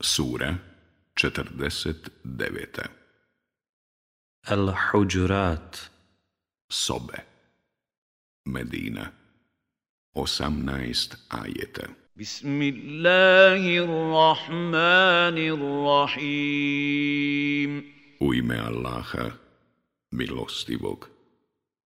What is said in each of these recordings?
Sura 49. Al-Huđurat Sobe. Medina. 18 ajeta Bismillahirrahmanirrahim. U ime Allaha, milostivog,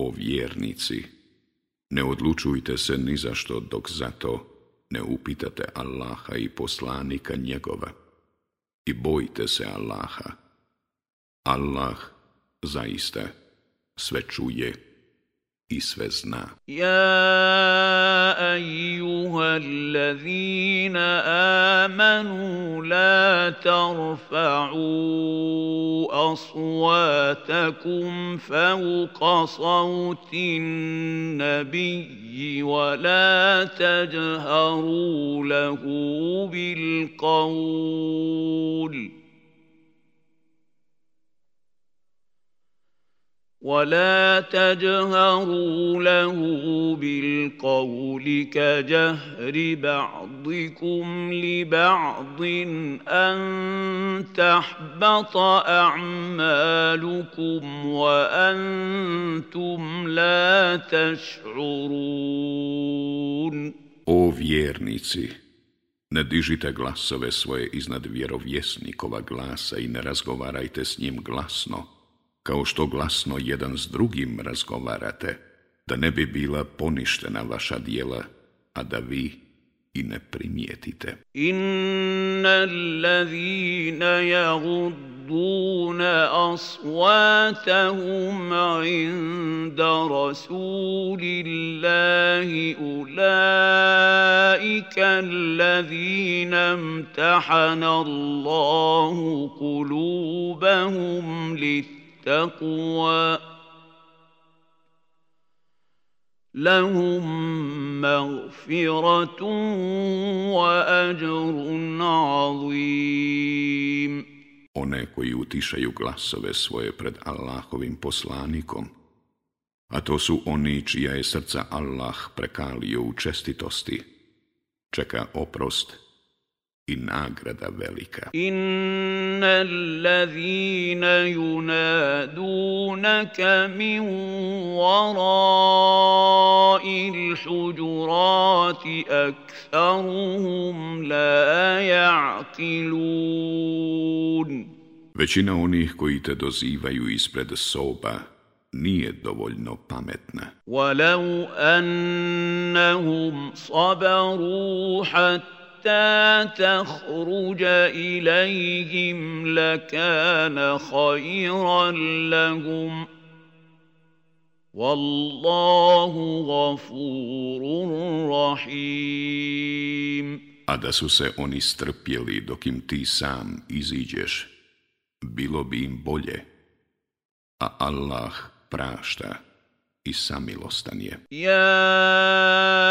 O vjernici, ne odlučujte se ni za što dok zato ne upitate Allaha i poslanika njegova. I bojte se Allaha. Allah zaista sve čuje i sve zna. يا ايها الذين امنوا لا ترفعوا اصواتكم فوق صوت النبي ولا تجهروا له بالقول ولا تجهروا له بالقول كجهر بعضكم لبعض ان تحبط اعمالكم وأنتم لا تشعرون O vjernici, ne dižite glasove svoje iznad vjerovjesnikova glasa i ne razgovarajte s njim glasno, kao što glasno jedan s drugim razgovarate, da ne bi bila poništena vaša dijela, a da vi i ne primijetite. Inna allazina yagudduna asvatahum inda rasulillahi ulaika allazina mtahana Allahu kulubahum li للتقوى لهم مغفرة وأجر عظيم One koji utišaju glasove svoje pred Allahovim poslanikom, a to su oni čija je srca Allah prekalio u čestitosti, čeka oprost i nagrada velika. إن الذين ينادونك من وراء الحجرات أكثرهم لا يعقلون Većina onih koji te dozivaju ispred soba nije dovoljno pametna. ولو أنهم صبروا حتى تخرج إليهم لكان خيرا لهم والله غفور رحيم A da su se oni strpjeli dok im ti sam iziđeš, bilo bi im bolje. A Allah prašta i samilostan je. يا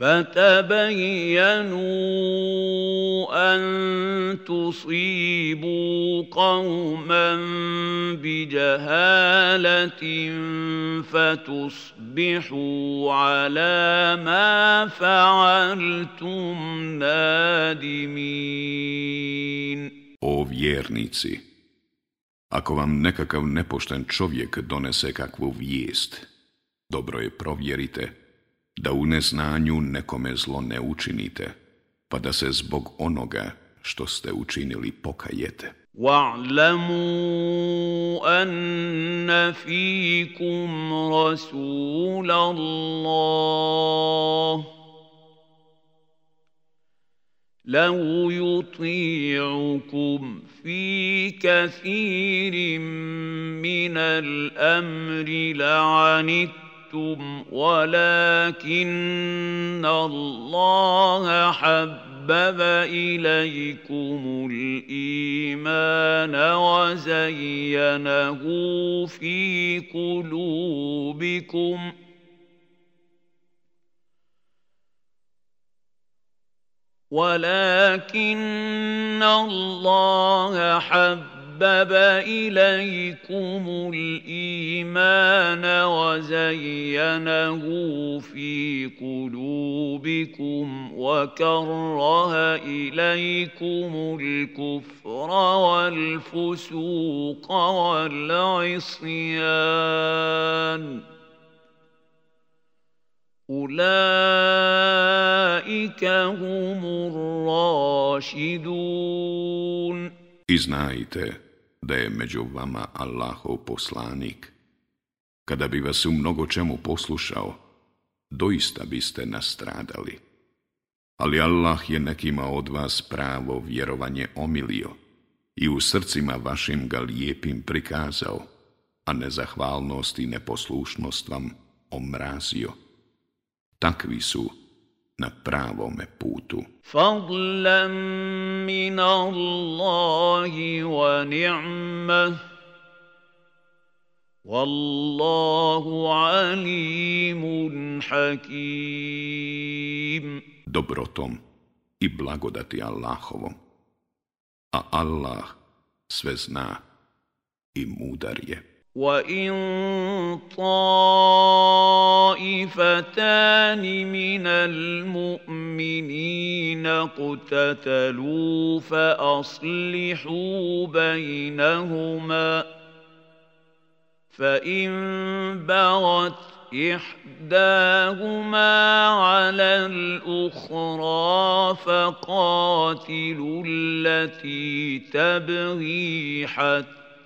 فتبينوا ان تصيبوا قوما بجهاله فتصبحوا على ما فعلتم نادمين O vjernici, ako vam nekakav nepošten čovjek donese kakvu vijest, dobro je provjerite da u neznanju nekome zlo ne učinite, pa da se zbog onoga što ste učinili pokajete. واعلموا ان فيكم رسول الله لو يطيعكم في كثير من الامر لعنتم ولكن الله حبب اليكم الايمان وزينه في قلوبكم ولكن الله حبب إليكم الإيمان وزينه في قلوبكم وكره إليكم الكفر والفسوق والعصيان أولئك هم الراشدون I znajte da je među vama Allahov poslanik. Kada bi vas u mnogo čemu poslušao, doista biste nastradali. Ali Allah je nekima od vas pravo vjerovanje omilio i u srcima vašim ga lijepim prikazao, a nezahvalnost i neposlušnost vam omrazio takvi su na pravome putu. Fadlan min Allahi wa ni'mah Wallahu alimun hakim. Dobrotom i blagodati Allahovom, a Allah sve zna i mudar je. وان طائفتان من المؤمنين اقتتلوا فاصلحوا بينهما فان بغت احداهما على الاخرى فقاتلوا التي تبغي حتى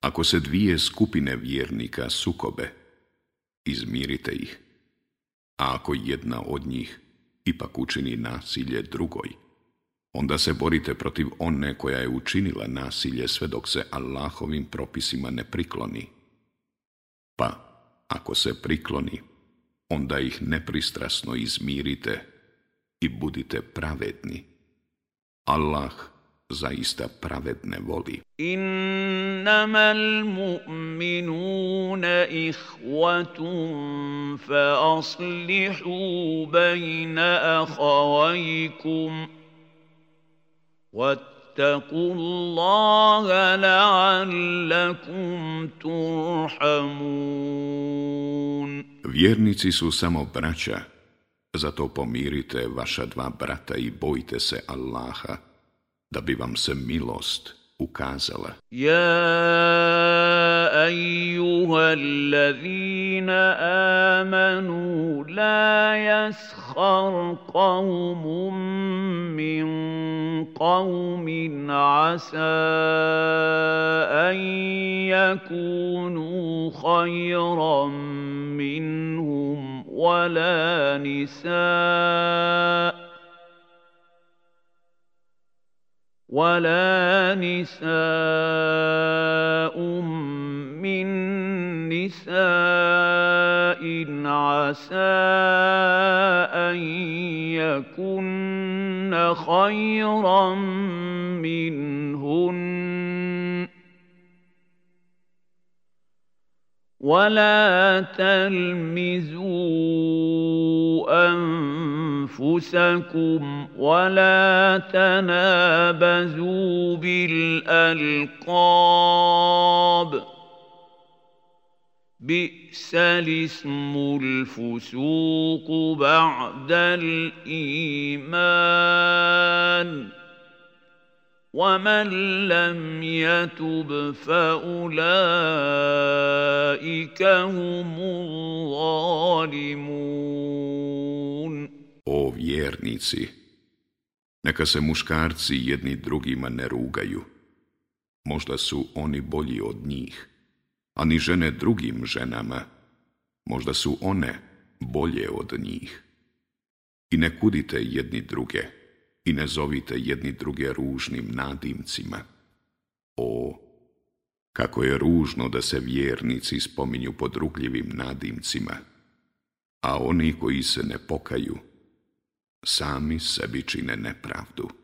Ako se dvije skupine vjernika sukobe, izmirite ih. A ako jedna od njih ipak učini nasilje drugoj, onda se borite protiv one koja je učinila nasilje sve dok se Allahovim propisima ne prikloni. Pa, ako se prikloni, onda ih nepristrasno izmirite i budite pravedni. Allah zaista pravedne voli. Innama al-mu'minuna ihvatun fa aslihu bajna ahavajkum واتقوا الله لعلكم ترحمون Vjernici su samo braća zato pomirite vaša dva brata i bojte se Allaha, da bi vam se milost ukazala. Ja أيها الذين آمنوا لا يسخر قوم من قوم عسى أن يكونوا خيرا ولا نساء ولا نساء من نساء عسى أن يكن خيرا منهن ولا تلمزوا أنفسكم ولا تنابزوا بالألقاب بئس الاسم الفسوق بعد الايمان ومن لم يتب فاولئك هم الظالمون O vjernici, neka se muškarci jedni drugima ne rugaju. Možda su oni bolji od njih, a ni žene drugim ženama. Možda su one bolje od njih. I ne kudite jedni druge i ne zovite jedni druge ružnim nadimcima. O, kako je ružno da se vjernici spominju pod rugljivim nadimcima, a oni koji se ne pokaju, sami sebi čine nepravdu.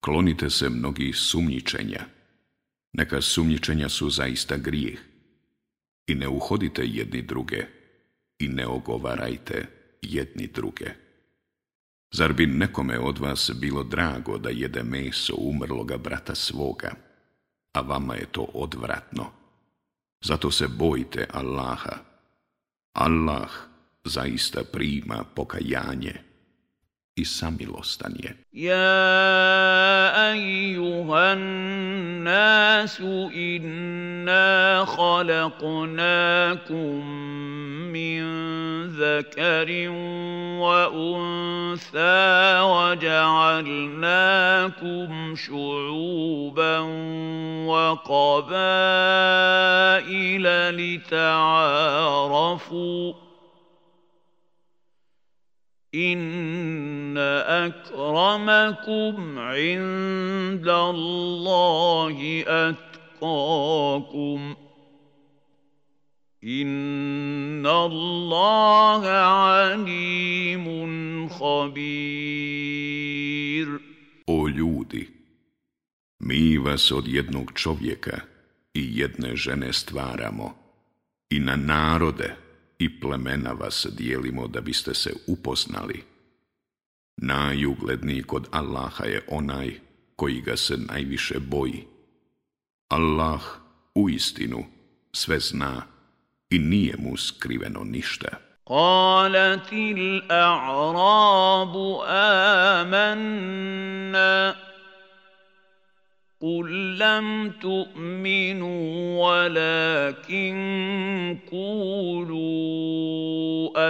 klonite se mnogih sumnjičenja. Neka sumnjičenja su zaista grijeh. I ne uhodite jedni druge i ne ogovarajte jedni druge. Zar bi nekome od vas bilo drago da jede meso umrloga brata svoga, a vama je to odvratno? Zato se bojite Allaha. Allah zaista prima pokajanje i samilostan je. يا ايها الناس انا خلقناكم من ذكر وانثى وجعلناكم شعوبا وقبائل لتعارفوا ان اكرمكم عند الله اتقاكم ان الله عليم خبير O ljudi, mi vas od jednog čovjeka i jedne žene stvaramo i na narode i plemena vas dijelimo da biste se upoznali. Najugledniji kod Allaha je onaj koji ga se najviše boji. Allah u istinu sve zna i nije mu skriveno ništa. قالت الاعراب امنا قل لم تؤمنوا ولكن قولوا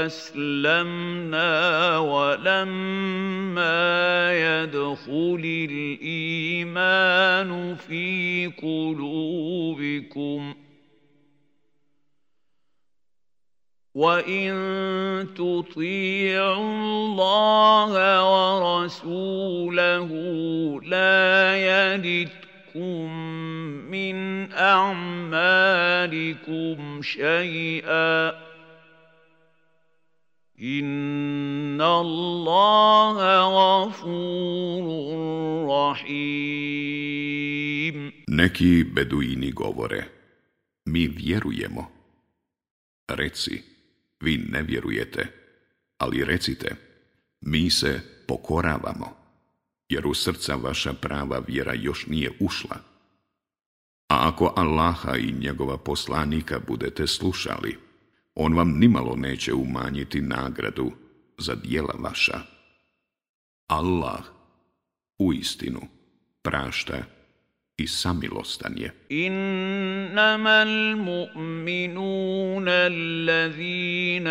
اسلمنا ولما يدخل الايمان في قلوبكم وان تطيعوا الله ورسوله لا يلدكم من اعمالكم شيئا ان الله غفور رحيم Neki beduini govore, mi vjerujemo. Reci, vi ne vjerujete, ali recite, mi se pokoravamo, jer u srca vaša prava vjera još nije ušla. A ako Allaha i njegova poslanika budete slušali, on vam nimalo neće umanjiti nagradu za dijela vaša. Allah u istinu prašta i samilostan je. إنما المؤمنون الذين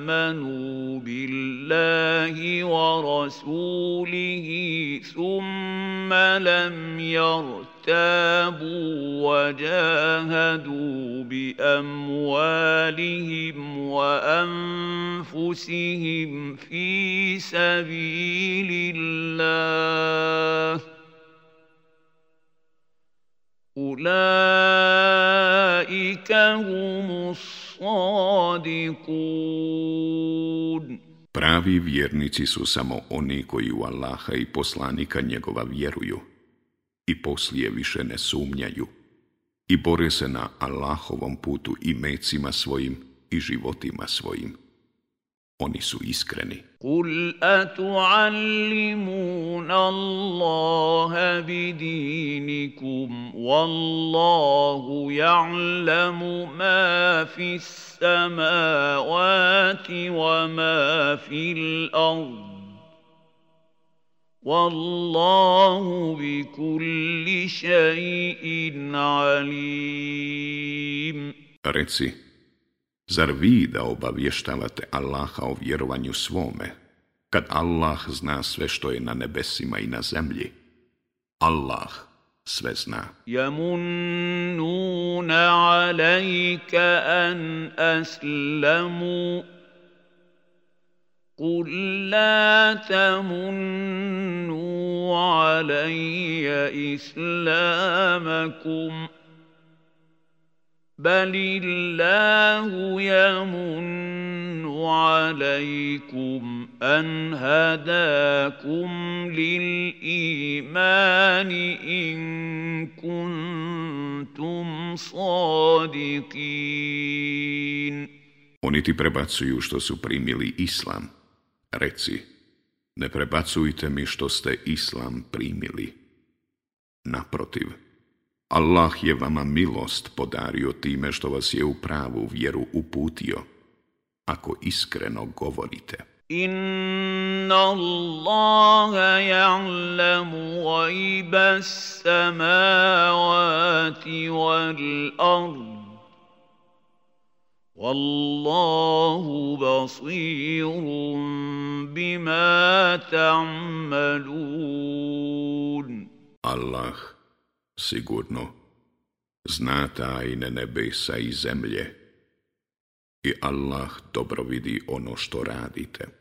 آمنوا بالله ورسوله ثم لم يرتابوا وجاهدوا بأموالهم وأنفسهم في سبيل الله Ulaika. Pravi vjernici su samo oni koji u Allaha i poslanika njegova vjeruju i poslije više ne sumnjaju i bore se na Allahovom putu i mecima svojim i životima svojim. Oni su iskreni. قل أتعلمون الله بدينكم والله يعلم ما في السماوات وما في الأرض والله بكل شيء عليم Reci, Zar vi da obavještavate Allaha o vjerovanju svome, kad Allah zna sve što je na nebesima i na zemlji? Allah sve zna. يمنون عليك أن أسلموا قل لا تمنوا علي إسلامكم بل الله يمن عليكم أن هداكم للإيمان إن كنتم صادقين Oni ti prebacuju što su primili islam. Reci, ne prebacujte mi što ste islam primili. Naprotiv, Allah je vama milost podario time što vas je u pravu vjeru uputio, ako iskreno govorite. Inna Allaha ja'lamu gajba samavati wal ard. Wallahu basirun bima ta'malun. Allah sigurno zna tajne nebesa i zemlje i Allah dobro vidi ono što radite.